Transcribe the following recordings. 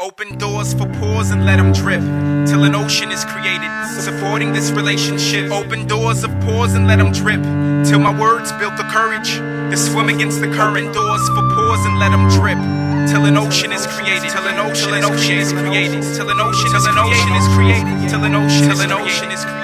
Open doors for pores and let them drip till an ocean is created. Supporting this relationship. Open doors of pores and let them drip till my words built the courage to swim against the current. Doors for pores and let them drip till an ocean is created. Till an ocean, till an ocean is created. Till an ocean, till an ocean is created. Till an ocean is created.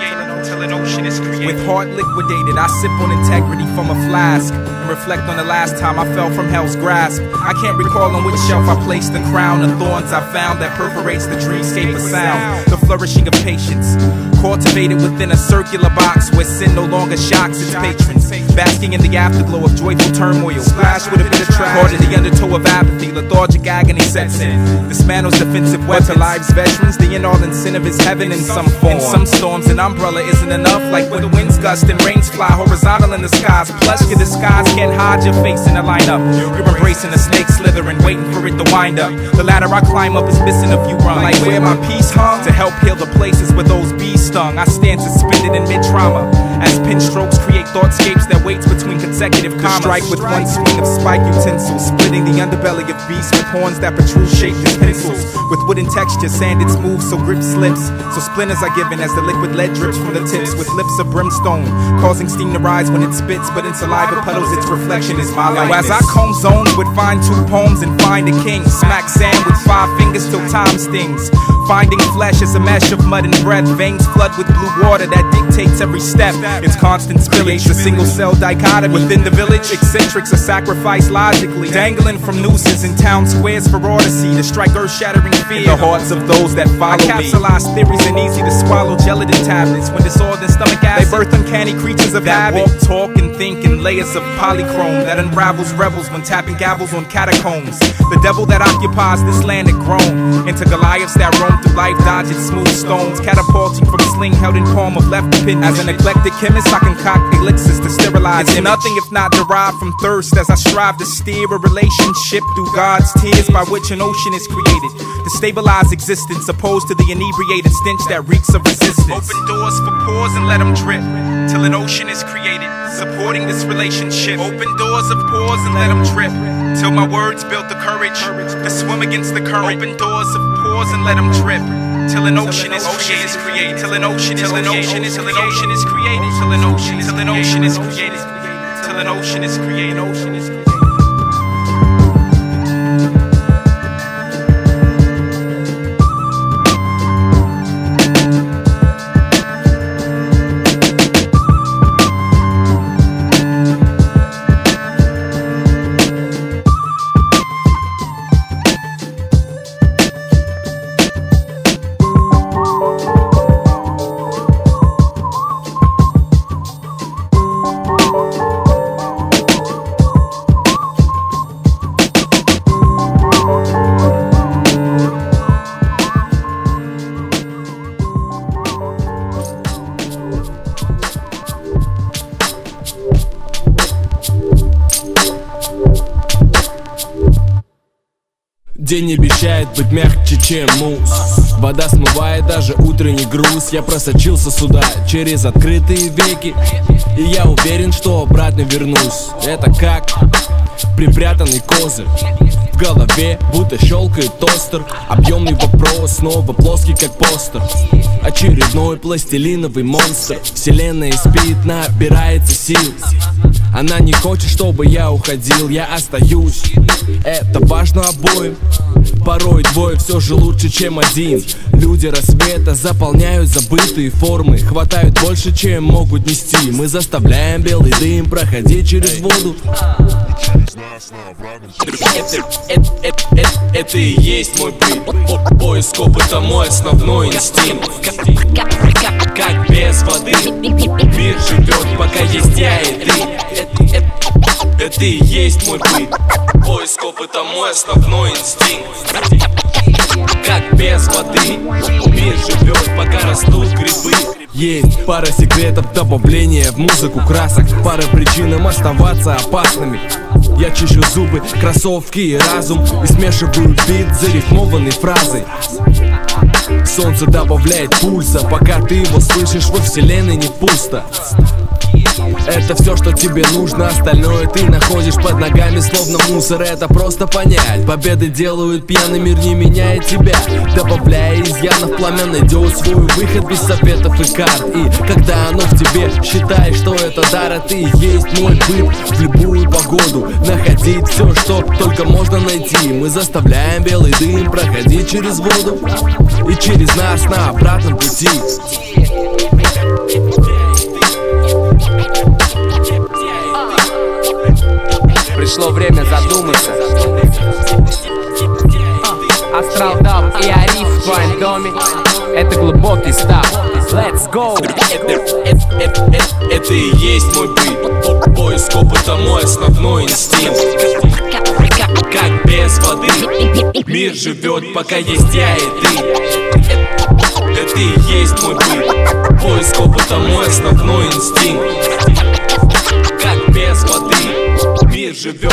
Ocean is created. With heart liquidated, I sip on integrity from a flask and reflect on the last time I fell from hell's grasp. I can't recall on which shelf I placed the crown of thorns I found that perforates the dreamscape of sound. The flourishing of patience, cultivated within a circular box where sin no longer shocks its patrons. Basking in the afterglow of joyful turmoil, splashed with a bit of trash. In the undertow of apathy, lethargic agony sets in. This Dismantles defensive weapons. To lives veterans, the end all in sin of his heaven in some form. In some storms, an umbrella enough, like when the winds gust and rains fly horizontal in the skies. Plus, your disguise can't hide your face in a lineup. You're embracing a snake slithering, waiting for it to wind up. The ladder I climb up is missing a few rungs. Like where my peace hung to help heal the places where those bees stung. I stand suspended in mid trauma as pen strokes create thoughtscapes that waits between consecutive commas. Strike with one swing of spike utensils, splitting the underbelly of beasts with horns that protrude shaped as pencils. With wooden texture, sanded smooth, so grip slips. So splinters are given as the liquid lead drips from the tips with lips of brimstone, causing steam to rise when it spits. But in saliva puddles, its reflection is my life. As I comb zones with fine two poems and find a king, smack sand with five fingers till time stings. Finding flesh is a mesh of mud and breath. Veins flood with blue water that dictates every step. It's constant spillage, the single cell dichotomy within the village. Eccentrics are sacrificed logically, dangling from nooses in town squares for Odyssey to strike earth shattering fear in the hearts of those that follow I capsulize me. theories and easy to swallow gelatin tablets when disordered stomach acid. They birth uncanny creatures of that habit. walk, talk, and think in layers of polychrome that unravels rebels when tapping gavels on catacombs. The devil that occupies this land had grown into Goliaths that roam through life, dodging smooth stones, catapulting from sling held in palm of left pin. As an eclectic chemist, I concoct elixirs to sterilize. It's nothing if not derived from thirst, as I strive to steer a relationship through God's tears by which an ocean is created to stabilize existence, opposed to the inebriated stench that reeks of resistance. Open doors for pores and let them drip till an ocean is created, supporting this relationship. Open doors of pores and let them drip till my words built the courage to swim against the current. Open doors of pores and let them drip till an ocean is created. Till an ocean is created, till an ocean is created, till an ocean is created. Till an ocean till an ocean is created. Till an ocean is created. Ocean is created. День обещает быть мягче, чем мусс. Вода смывает даже утренний груз. Я просочился сюда через открытые веки. И я уверен, что обратно вернусь. Это как припрятанный козырь. В голове будто щелкает тостер. Объемный вопрос, снова плоский как постер. Очередной пластилиновый монстр. Вселенная спит, набирается сил она не хочет, чтобы я уходил, я остаюсь. Это важно обоим. Порой двое все же лучше, чем один. Люди рассвета заполняют забытые формы. Хватают больше, чем могут нести. Мы заставляем белый дым проходить через воду. Это, это, это, это, это и есть мой быт. Поиск опыта мой основной инстинкт без воды. Мир живет, пока есть я и ты. Это, и есть мой быт. Поиск опыта мой основной инстинкт. Как без воды? Мир живет, пока растут грибы. Есть пара секретов добавления в музыку красок. Пара причин оставаться опасными. Я чищу зубы, кроссовки и разум И смешиваю бит зарифмованной фразой Солнце добавляет пульса. Пока ты его слышишь, во вселенной не пусто Это все, что тебе нужно, остальное ты находишь под ногами, словно мусор. Это просто понять, победы делают пьяный мир, не меняет тебя. Добавляя изъянов пламя, найдет свой выход без советов и карт. И когда оно в тебе, считай, что это дар, а ты есть мой быт. В любую погоду находить все, что только можно найти. Мы заставляем белый дым проходить через воду И через нас на обратном пути Пришло время задуматься. Астрал Даб и Ариф в твоем доме. Это глубокий став Let's go. Это и есть мой быт. Поиск опыта мой основной инстинкт. Как без воды. Мир живет, пока есть я и ты. Это и есть мой быт. Поиск опыта мой основной инстинкт. Как без воды Мир живет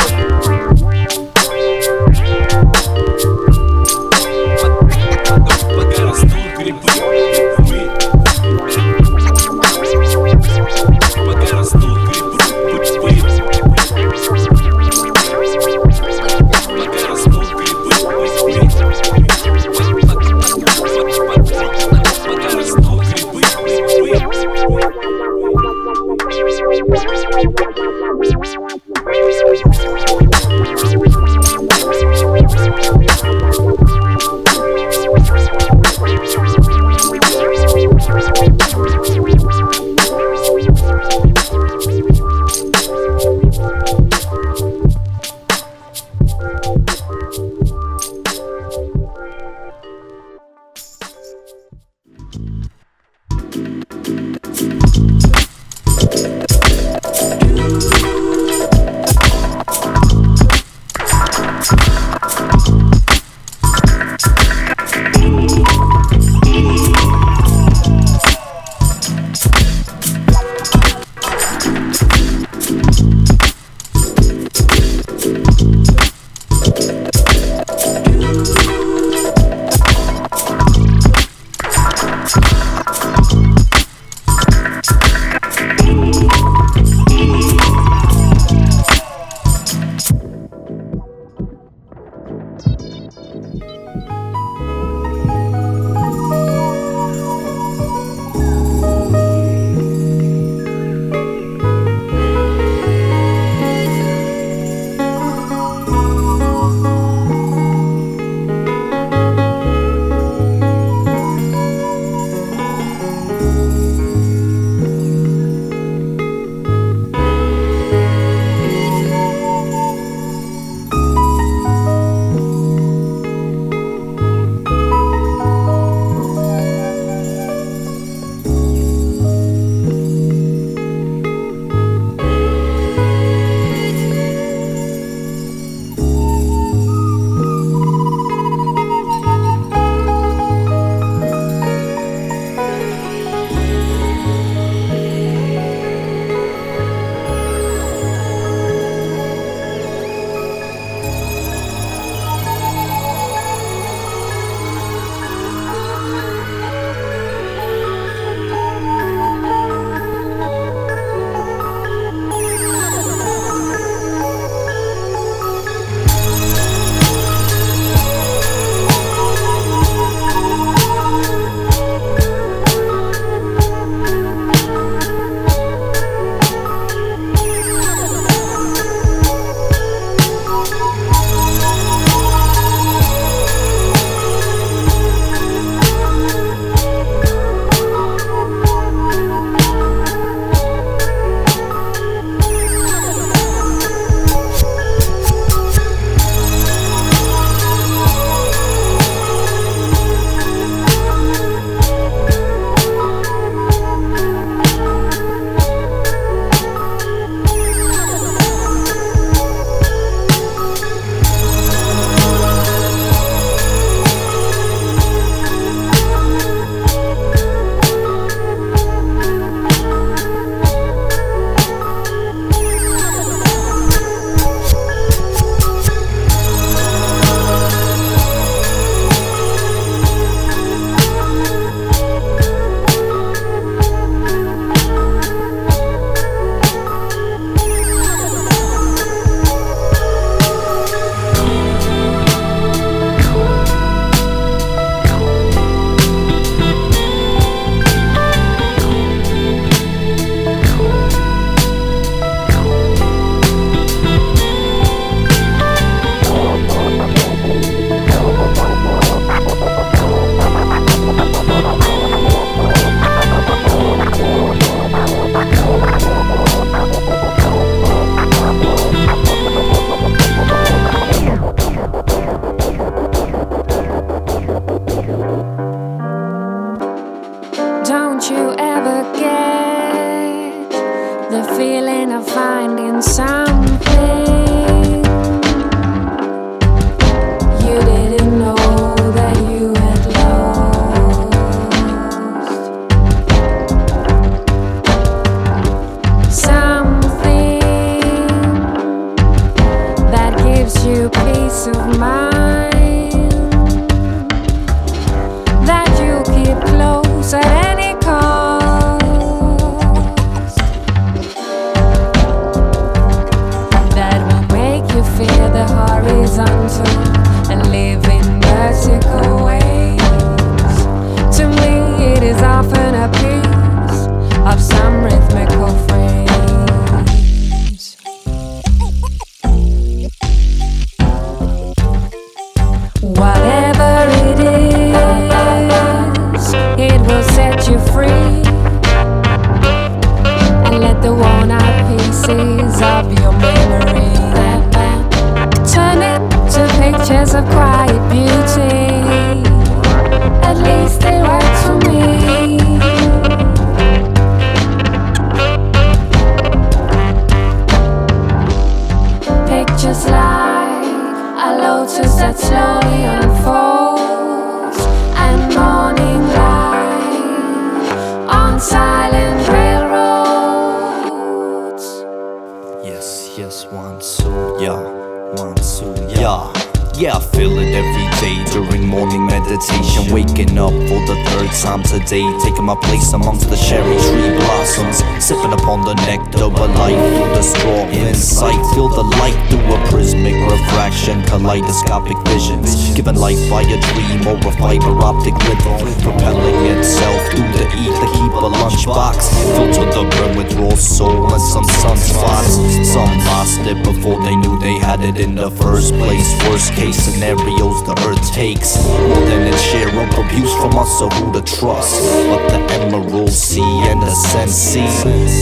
Kaleidoscopic visions. Given life by a dream or a fiber optic rhythm. Propelling itself through the ether. Keep a lunchbox. Filled to the brim with raw soul and some sunspots. Some lost it before they knew they had it in the first place. Worst case scenarios the earth takes more than its share of abuse from us, so who to trust? But the Emerald Sea and the Sensi.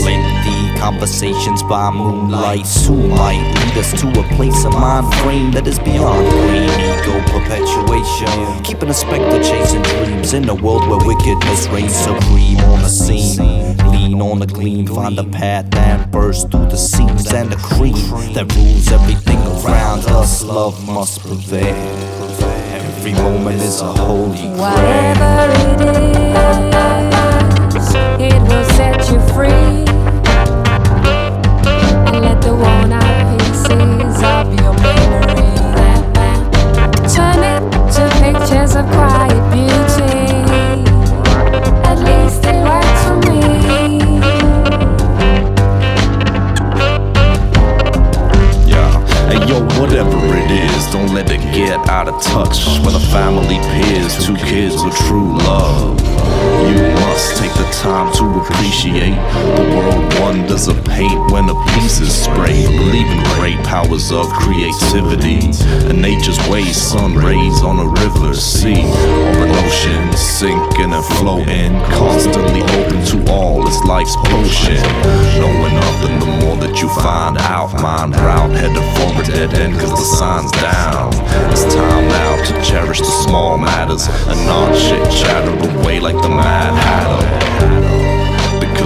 Lengthy conversations by moonlight, who might lead us to a place of mind frame that is beyond brain ego perpetuation. Keeping a spectre chasing dreams in a world where wickedness reigns supreme on the scene. Lean on the gleam, find the path that bursts through the seams and the cream that rules everything around us. Love must prevail. Every moment is a holy grail. Whatever it is, it will set you free. Out of touch. With a family, peers, two kids with true love. You must take the time to appreciate the world wonders of paint when a piece is sprayed. Believe in great powers of creativity and nature's ways, sun rays on a river, sea, or an ocean, sinking and floating, constantly open to all. It's life's potion. Knowing nothing, the more that you find out, mind route headed for a dead end, cause the sign's down. It's time now to cherish the small matters and not shit chatter away like the mad hatter.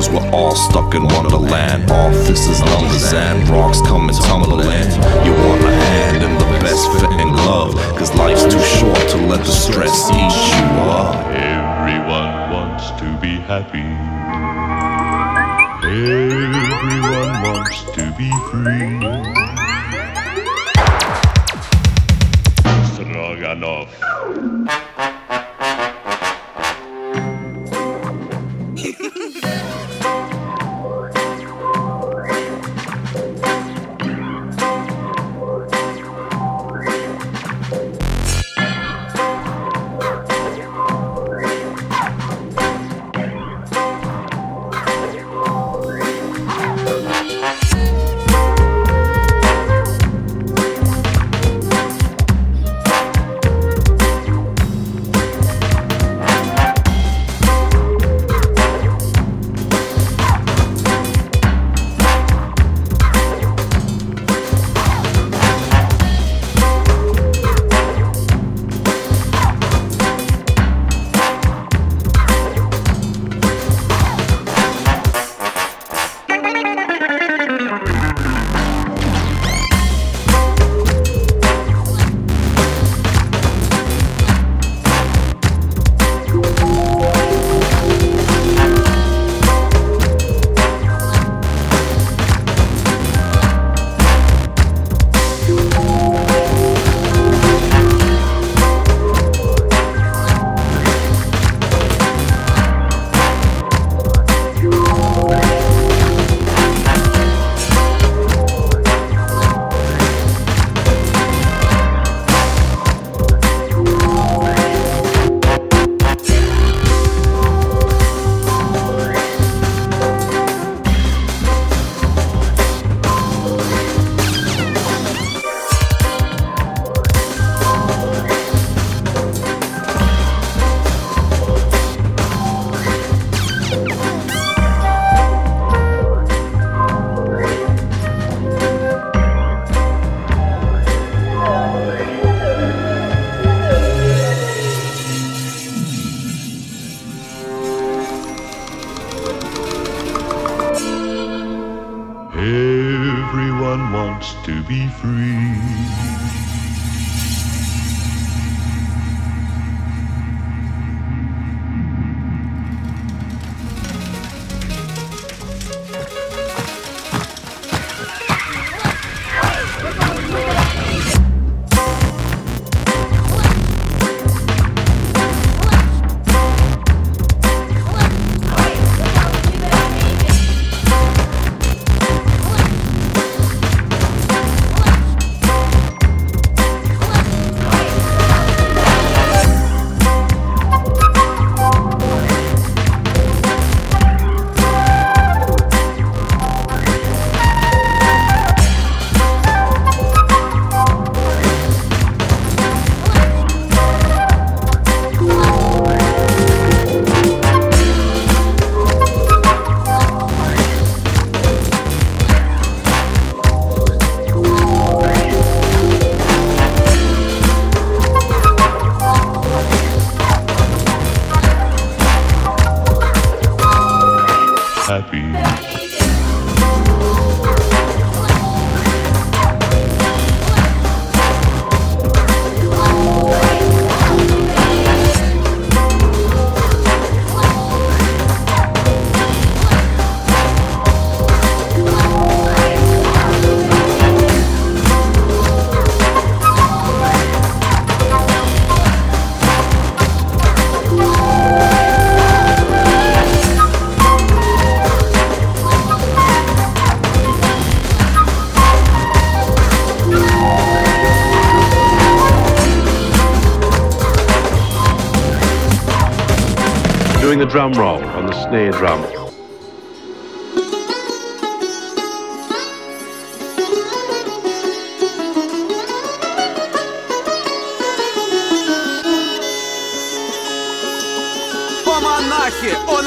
Because we're all stuck in Wonderland. Offices, numbers, and rocks coming tumbling. You want a hand in the best fitting glove. Cause life's too short to let the stress eat you up. Everyone wants to be happy. Everyone wants to be free. Stroganoff.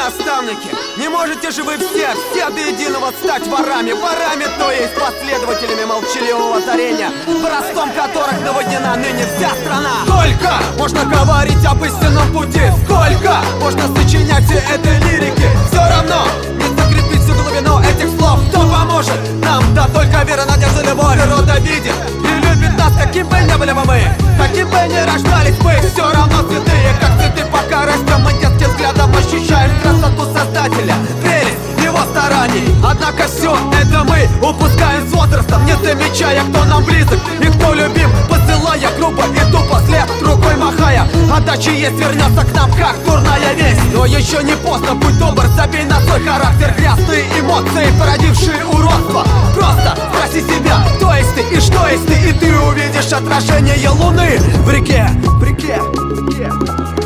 Наставники, не можете же вы все, все до единого стать ворами, ворами, то есть последователями молчаливого тарения, простом которых наводнена ныне вся страна. Сколько можно говорить об истинном пути, сколько можно сочинять все этой лирики, все равно не закрепить всю глубину этих слов, кто поможет нам, да только вера, надежда, любовь, природа видит и любит нас, каким бы ни были бы мы, каким бы ни рождались мы, все равно святые, как цветы мы детским взглядом ощущаем красоту Создателя, прелесть его стараний. Однако все это мы упускаем с возрастом, не замечая, кто нам близок и кто любим, посылая грубо и тупо след рукой махая. Отдача есть, вернется к нам, как дурная весть. Но еще не поздно, будь добр, забей на свой характер грязные эмоции, породившие уродство. Просто спроси себя, кто есть ты и что есть ты, и ты увидишь отражение луны в реке, в реке, в реке.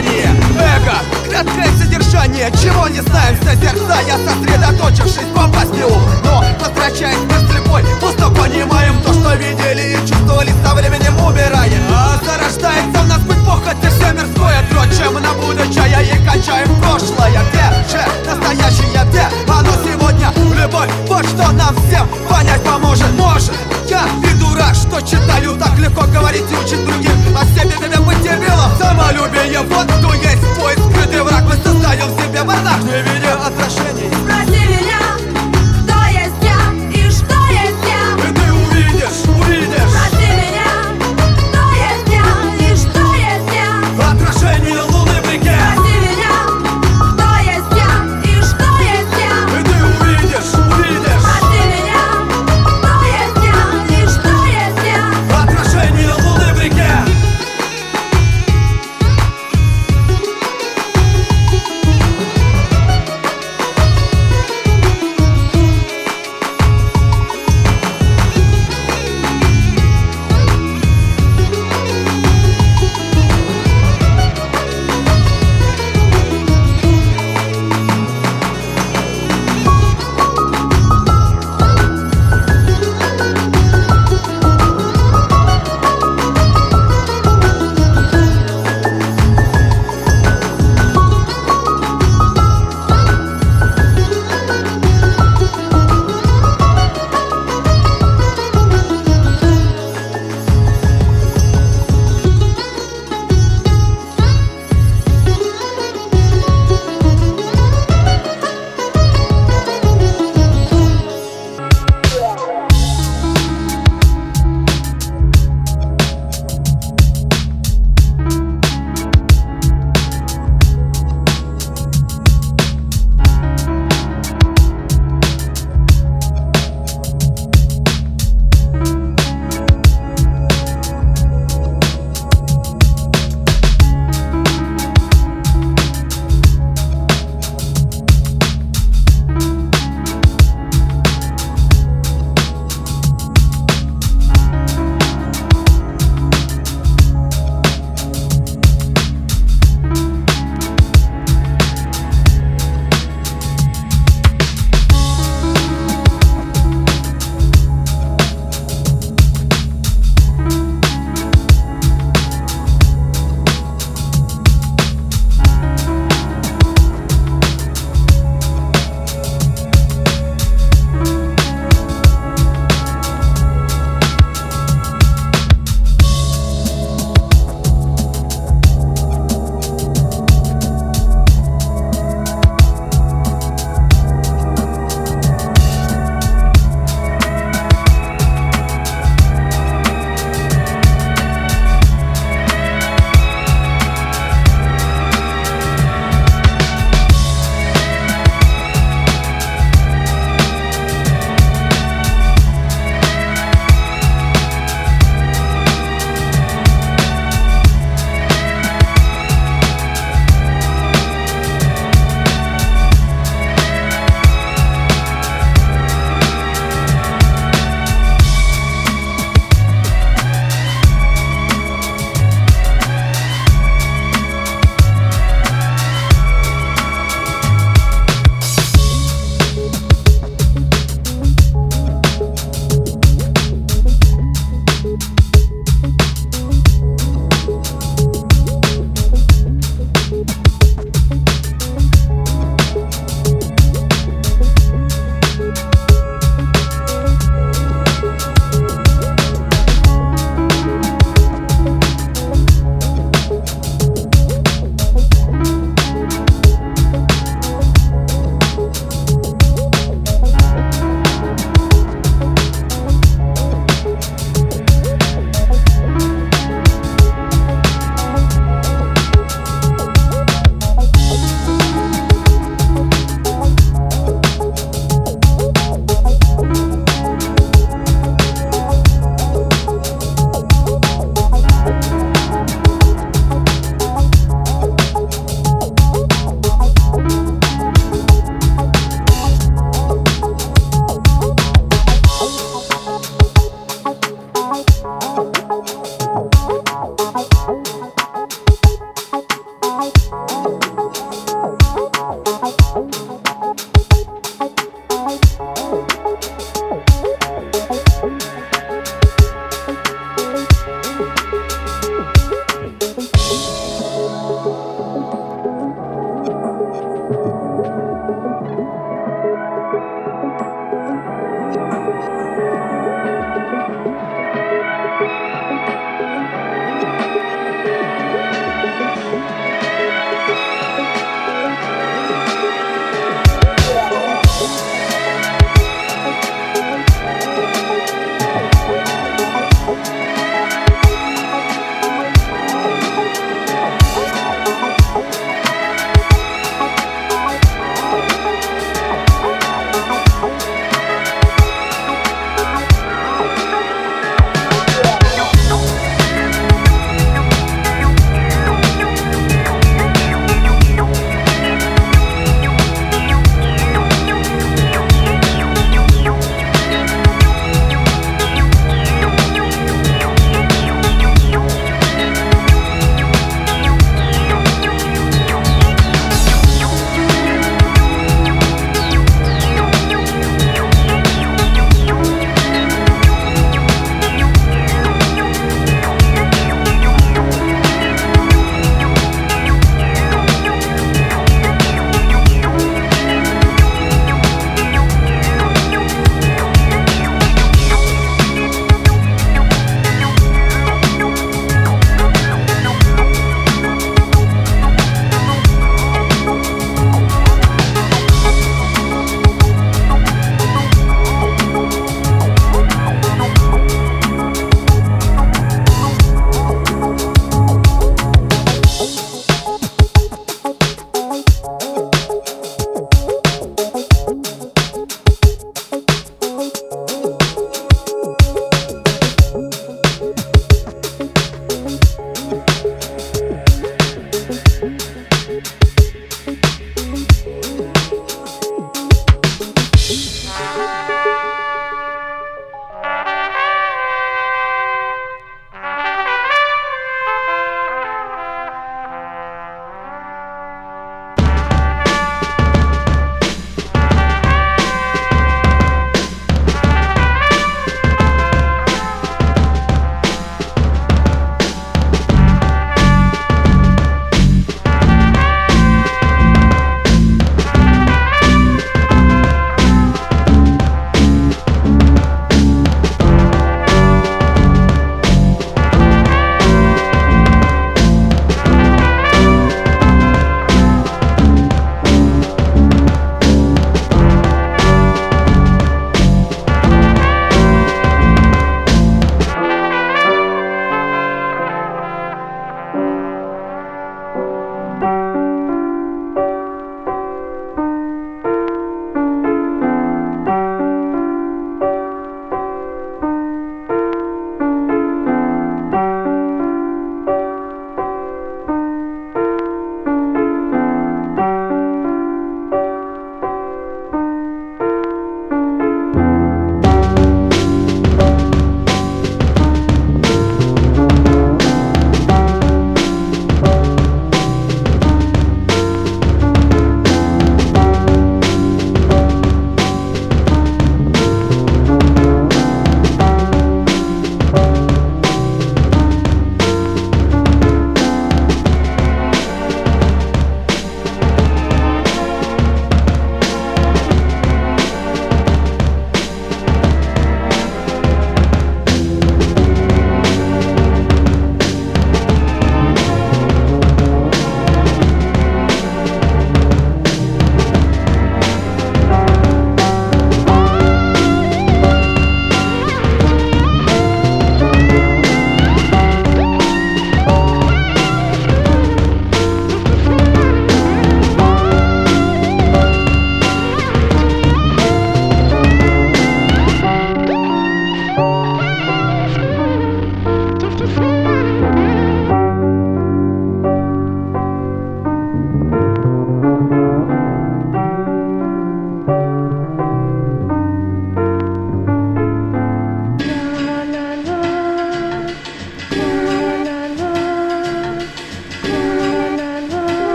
Сознание. Эго, краткое содержание. Чего не знаем, созерцая Сосредоточившись, попасть не ум Но возвращаясь мы слепой Пусто понимаем то, что видели и чувствовали Со временем умирая А зарождается в нас быть похоть и все мирское Дрочим на будущее и качаем прошлое. Где же настоящее, где оно сегодня? Любовь, вот что нам всем понять поможет. Может, я дурак, что читаю Так легко говорить и учить других А себе меня дебилом Самолюбие, вот кто есть. Твой скрытый враг Мы создаем в себе монах, не видя отражений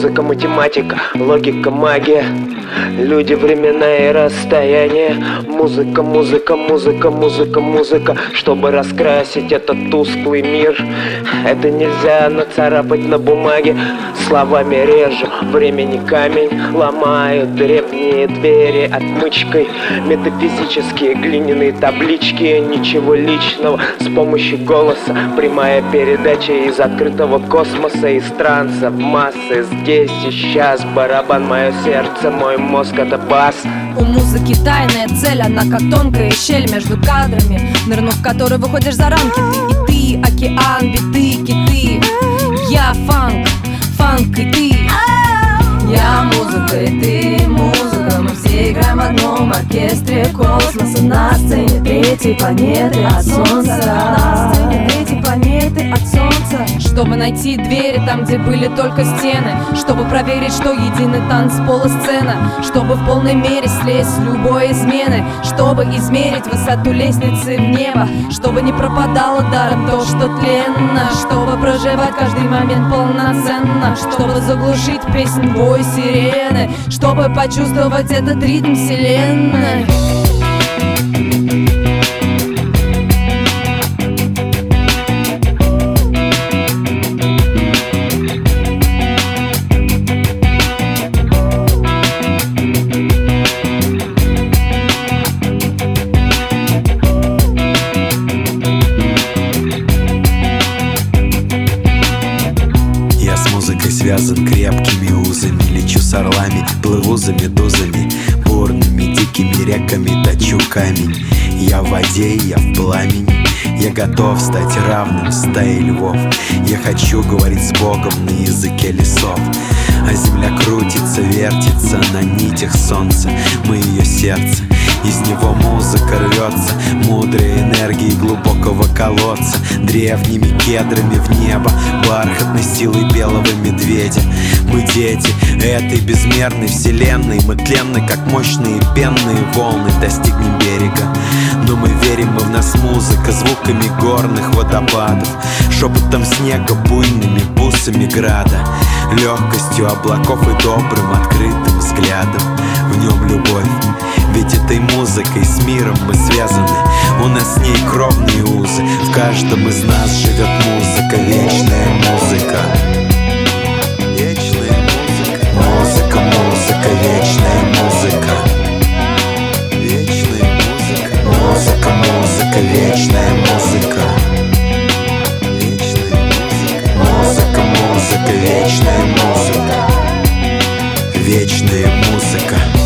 Музыка, математика, логика, магия Люди, времена и расстояние. Музыка, музыка, музыка, музыка, музыка. Чтобы раскрасить этот тусклый мир. Это нельзя нацарапать на бумаге. Словами режу, времени камень. Ломаю древние двери отмычкой. Метафизические глиняные таблички. Ничего личного. С помощью голоса Прямая передача из открытого космоса Из транса в массы. Здесь и сейчас барабан мое сердце, мой мозг бас. У музыки тайная цель, она как тонкая щель между кадрами. Нырнув в которой выходишь за рамки. Ты и ты, океан, биты, киты. Я фанк, фанк и ты. Я музыка и ты музыка. Мы все играем в одном оркестре космоса. На сцене третьей планеты от солнца. На сцене третьей планеты от солнца. Чтобы найти двери там, где были только стены. Чтобы проверить, что единый танцпол и сцена. Чтобы в полной мере слезть с любой измены. Чтобы измерить высоту лестницы в небо. Чтобы не пропадало даром то, что тленно. Чтобы проживать каждый момент полноценно. Чтобы заглушить песнь бой сирены. Чтобы почувствовать этот ритм вселенной в воде, я в пламени. Я готов стать равным стае львов. Я хочу говорить с Богом на языке лесов. А земля крутится, вертится на нитях солнца. Мы ее сердце из него музыка рвется. Мудрой энергией глубокого колодца. Древними кедрами в небо Бархатной силой белого медведя. Мы дети этой безмерной вселенной. Мы тленны, как мощные пенные волны. Достигнем берега Мы верим, и в нас музыка Звуками горных водопадов Шепотом снега, буйными бусами града Легкостью облаков и добрым открытым взглядом. В нем любовь ведь этой музыкой с миром мы связаны. У нас с ней кровные узы В каждом из нас живет музыка Вечная музыка. Вечная музыка. Музыка, музыка, вечная музыка вечная музыка. Вечная музыка. Музыка, музыка, вечная музыка. Вечная музыка